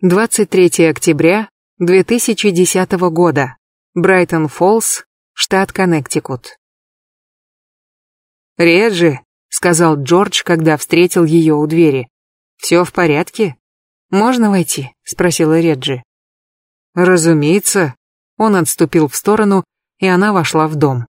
23 октября 2010 года. Брайтон-Фоллс, штат Коннектикут. «Реджи», — сказал Джордж, когда встретил ее у двери. «Все в порядке?» «Можно войти?» — спросила Реджи. «Разумеется». Он отступил в сторону, и она вошла в дом.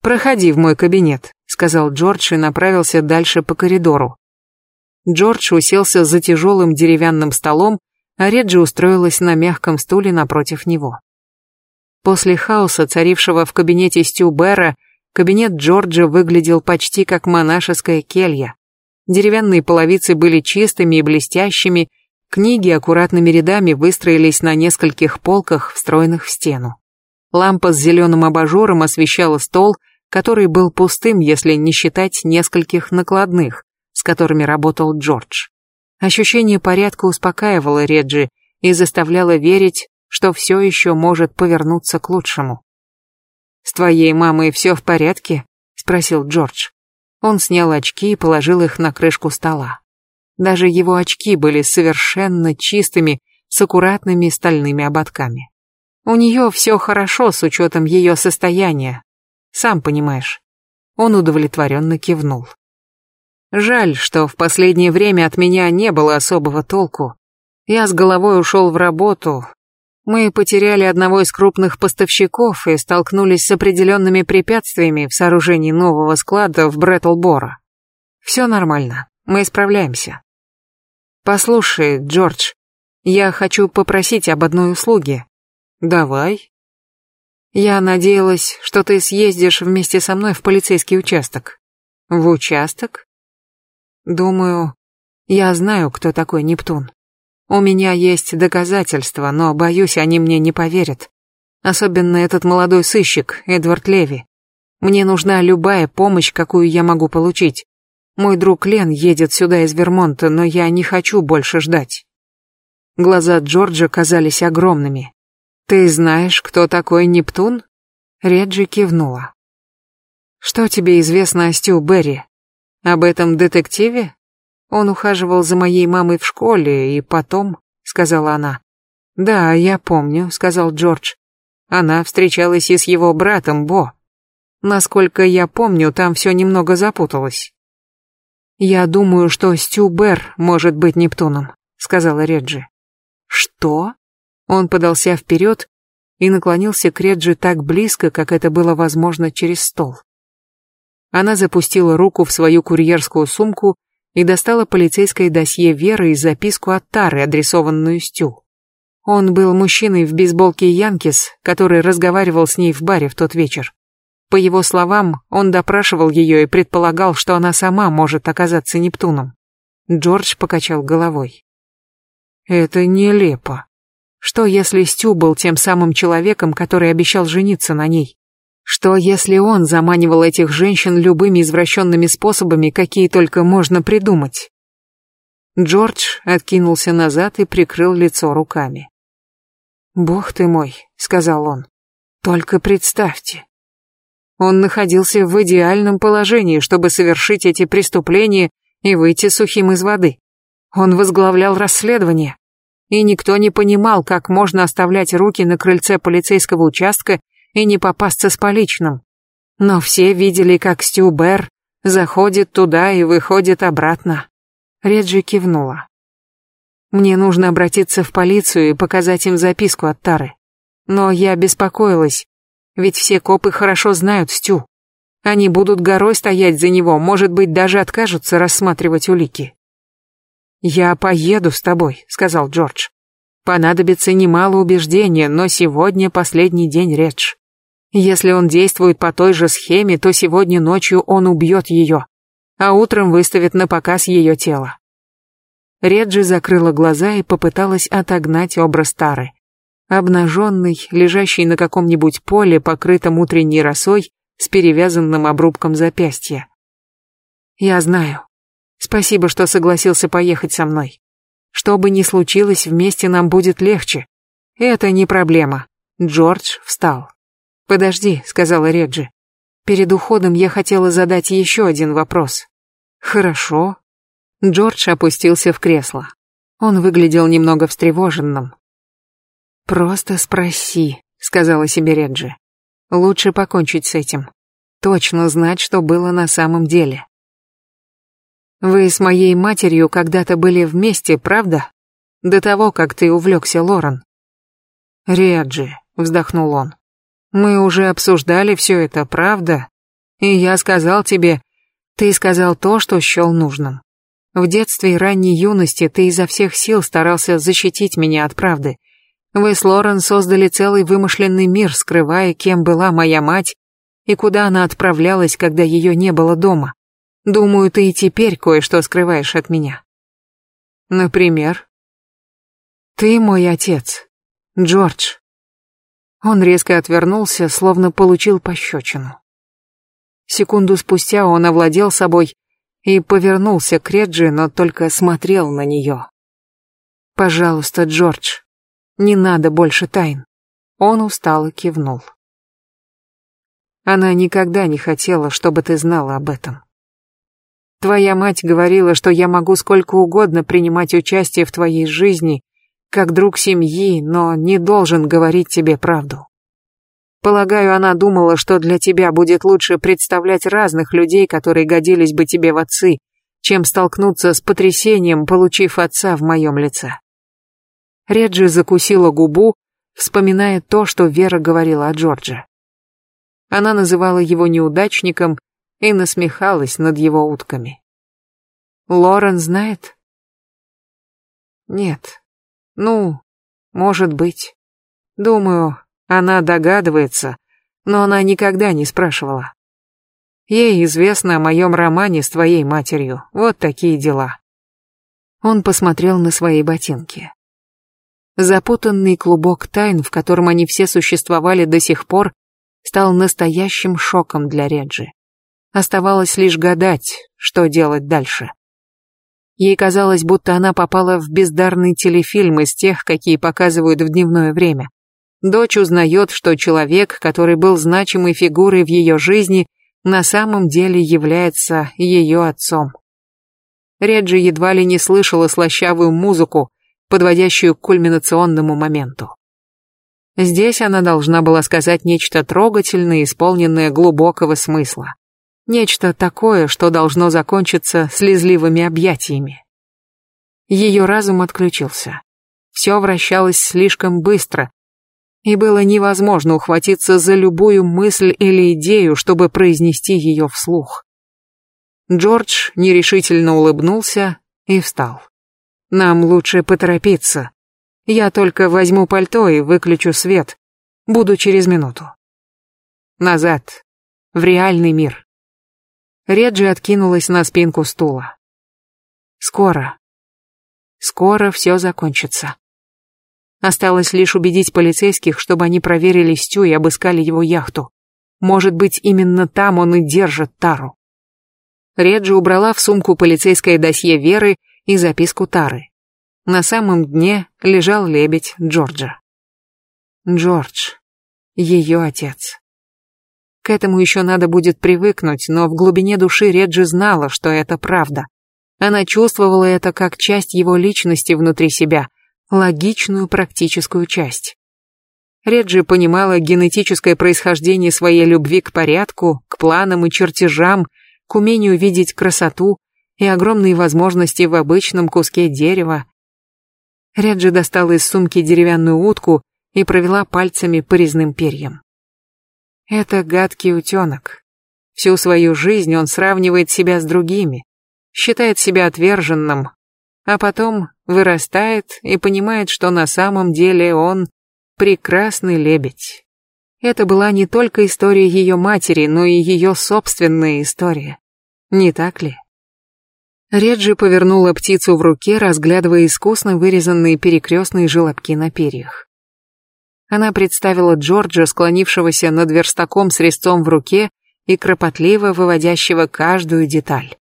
«Проходи в мой кабинет», — сказал Джордж и направился дальше по коридору. Джордж уселся за тяжелым деревянным столом, а Реджи устроилась на мягком стуле напротив него. После хаоса, царившего в кабинете Стю Бэра, кабинет Джорджа выглядел почти как монашеская келья. Деревянные половицы были чистыми и блестящими, книги аккуратными рядами выстроились на нескольких полках, встроенных в стену. Лампа с зеленым абажуром освещала стол, который был пустым, если не считать нескольких накладных, с которыми работал Джордж. Ощущение порядка успокаивало Реджи и заставляло верить, что все еще может повернуться к лучшему. «С твоей мамой все в порядке?» — спросил Джордж. Он снял очки и положил их на крышку стола. Даже его очки были совершенно чистыми, с аккуратными стальными ободками. У нее все хорошо с учетом ее состояния. Сам понимаешь. Он удовлетворенно кивнул. Жаль, что в последнее время от меня не было особого толку. Я с головой ушел в работу. Мы потеряли одного из крупных поставщиков и столкнулись с определенными препятствиями в сооружении нового склада в Брэтлборо. Все нормально, мы справляемся. Послушай, Джордж, я хочу попросить об одной услуге. Давай. Я надеялась, что ты съездишь вместе со мной в полицейский участок. В участок? Думаю, я знаю, кто такой Нептун. У меня есть доказательства, но, боюсь, они мне не поверят. Особенно этот молодой сыщик, Эдвард Леви. Мне нужна любая помощь, какую я могу получить. Мой друг Лен едет сюда из Вермонта, но я не хочу больше ждать. Глаза Джорджа казались огромными. «Ты знаешь, кто такой Нептун?» Реджи кивнула. «Что тебе известно о Стю Берри?» Об этом детективе? Он ухаживал за моей мамой в школе, и потом, сказала она. Да, я помню, сказал Джордж. Она встречалась и с его братом Бо. Насколько я помню, там все немного запуталось. Я думаю, что Стю Бер может быть Нептуном, сказала Реджи. Что? Он подался вперед и наклонился к Реджи так близко, как это было возможно через стол. Она запустила руку в свою курьерскую сумку и достала полицейское досье Веры и записку от Тары, адресованную Стю. Он был мужчиной в бейсболке Янкис, который разговаривал с ней в баре в тот вечер. По его словам, он допрашивал ее и предполагал, что она сама может оказаться Нептуном. Джордж покачал головой. Это нелепо. Что если Стю был тем самым человеком, который обещал жениться на ней? Что если он заманивал этих женщин любыми извращенными способами, какие только можно придумать? Джордж откинулся назад и прикрыл лицо руками. «Бог ты мой», — сказал он, — «только представьте». Он находился в идеальном положении, чтобы совершить эти преступления и выйти сухим из воды. Он возглавлял расследование, и никто не понимал, как можно оставлять руки на крыльце полицейского участка и не попасться с поличным. Но все видели, как Стю Бэр заходит туда и выходит обратно. Реджи кивнула. Мне нужно обратиться в полицию и показать им записку от Тары. Но я беспокоилась, ведь все копы хорошо знают Стю. Они будут горой стоять за него, может быть, даже откажутся рассматривать улики. «Я поеду с тобой», — сказал Джордж. «Понадобится немало убеждения, но сегодня последний день Редж. Если он действует по той же схеме, то сегодня ночью он убьет ее, а утром выставит на показ ее тело. Реджи закрыла глаза и попыталась отогнать образ Тары. Обнаженный, лежащий на каком-нибудь поле, покрытом утренней росой, с перевязанным обрубком запястья. «Я знаю. Спасибо, что согласился поехать со мной. Что бы ни случилось, вместе нам будет легче. Это не проблема». Джордж встал. «Подожди», — сказала Реджи. «Перед уходом я хотела задать еще один вопрос». «Хорошо». Джордж опустился в кресло. Он выглядел немного встревоженным. «Просто спроси», — сказала себе Реджи. «Лучше покончить с этим. Точно знать, что было на самом деле». «Вы с моей матерью когда-то были вместе, правда? До того, как ты увлекся Лорен?» «Реджи», — вздохнул он. «Мы уже обсуждали все это, правда? И я сказал тебе, ты сказал то, что счел нужным. В детстве и ранней юности ты изо всех сил старался защитить меня от правды. Вы с Лорен создали целый вымышленный мир, скрывая, кем была моя мать и куда она отправлялась, когда ее не было дома. Думаю, ты и теперь кое-что скрываешь от меня. Например? Ты мой отец, Джордж. Он резко отвернулся, словно получил пощечину. Секунду спустя он овладел собой и повернулся к Реджи, но только смотрел на нее. «Пожалуйста, Джордж, не надо больше тайн». Он устало кивнул. Она никогда не хотела, чтобы ты знала об этом. Твоя мать говорила, что я могу сколько угодно принимать участие в твоей жизни, как друг семьи, но не должен говорить тебе правду. Полагаю, она думала, что для тебя будет лучше представлять разных людей, которые годились бы тебе в отцы, чем столкнуться с потрясением, получив отца в моем лице. Реджи закусила губу, вспоминая то, что Вера говорила о Джордже. Она называла его неудачником и насмехалась над его утками. Лорен знает? Нет. Ну, может быть. Думаю, она догадывается, но она никогда не спрашивала. Ей известно о моем романе с твоей матерью. Вот такие дела. Он посмотрел на свои ботинки. Запутанный клубок тайн, в котором они все существовали до сих пор, стал настоящим шоком для Реджи. Оставалось лишь гадать, что делать дальше. Ей казалось, будто она попала в бездарный телефильм из тех, какие показывают в дневное время. Дочь узнает, что человек, который был значимой фигурой в ее жизни, на самом деле является ее отцом. Реджи едва ли не слышала слащавую музыку, подводящую к кульминационному моменту. Здесь она должна была сказать нечто трогательное, исполненное глубокого смысла. Нечто такое, что должно закончиться слезливыми объятиями. Ее разум отключился. Все вращалось слишком быстро, и было невозможно ухватиться за любую мысль или идею, чтобы произнести ее вслух. Джордж нерешительно улыбнулся и встал. «Нам лучше поторопиться. Я только возьму пальто и выключу свет. Буду через минуту». Назад. В реальный мир. Реджи откинулась на спинку стула. «Скоро. Скоро все закончится». Осталось лишь убедить полицейских, чтобы они проверили Стю и обыскали его яхту. Может быть, именно там он и держит Тару. Реджи убрала в сумку полицейское досье Веры и записку Тары. На самом дне лежал лебедь Джорджа. Джордж. Ее отец. К этому еще надо будет привыкнуть, но в глубине души Реджи знала, что это правда. Она чувствовала это как часть его личности внутри себя – логичную практическую часть. Реджи понимала генетическое происхождение своей любви к порядку, к планам и чертежам, к умению видеть красоту и огромные возможности в обычном куске дерева. Реджи достала из сумки деревянную утку и провела пальцами по резным перьям. Это гадкий утенок. Всю свою жизнь он сравнивает себя с другими, считает себя отверженным, а потом вырастает и понимает, что на самом деле он прекрасный лебедь. Это была не только история ее матери, но и ее собственная история. Не так ли? Реджи повернула птицу в руке, разглядывая искусно вырезанные перекрестные желобки на перьях. Она представила Джорджа, склонившегося над верстаком с резцом в руке и кропотливо выводящего каждую деталь.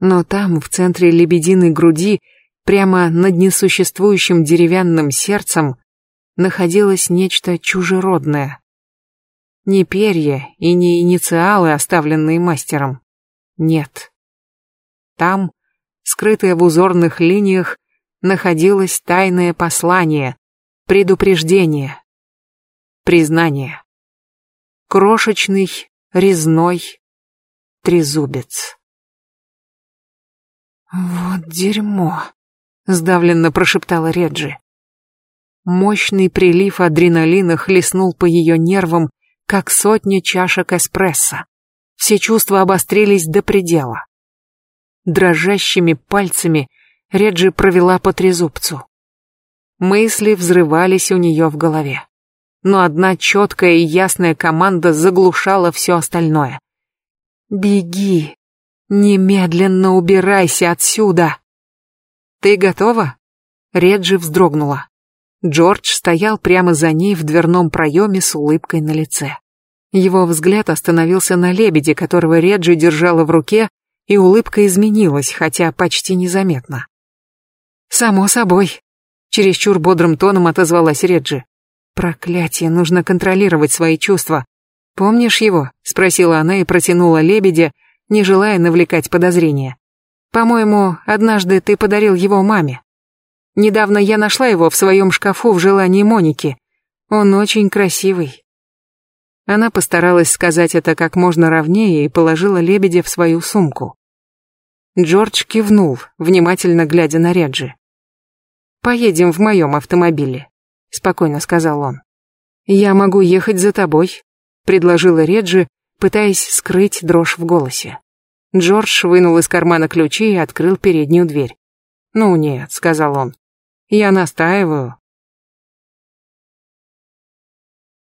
Но там, в центре лебединой груди, прямо над несуществующим деревянным сердцем, находилось нечто чужеродное. Не перья и не инициалы, оставленные мастером. Нет. Там, скрытая в узорных линиях, находилось тайное послание, предупреждение, признание. Крошечный, резной трезубец. «Вот дерьмо», — сдавленно прошептала Реджи. Мощный прилив адреналина хлестнул по ее нервам, как сотня чашек эспрессо. Все чувства обострились до предела. Дрожащими пальцами Реджи провела по трезубцу. Мысли взрывались у нее в голове. Но одна четкая и ясная команда заглушала все остальное. «Беги! Немедленно убирайся отсюда!» «Ты готова?» Реджи вздрогнула. Джордж стоял прямо за ней в дверном проеме с улыбкой на лице. Его взгляд остановился на лебеде, которого Реджи держала в руке, и улыбка изменилась, хотя почти незаметно. «Само собой», — чересчур бодрым тоном отозвалась Реджи. «Проклятие, нужно контролировать свои чувства. Помнишь его?» — спросила она и протянула лебедя, не желая навлекать подозрения. «По-моему, однажды ты подарил его маме». Недавно я нашла его в своем шкафу в желании Моники. Он очень красивый. Она постаралась сказать это как можно ровнее и положила лебедя в свою сумку. Джордж кивнул, внимательно глядя на Реджи. «Поедем в моем автомобиле», — спокойно сказал он. «Я могу ехать за тобой», — предложила Реджи, пытаясь скрыть дрожь в голосе. Джордж вынул из кармана ключи и открыл переднюю дверь. «Ну нет», — сказал он, я настаиваю.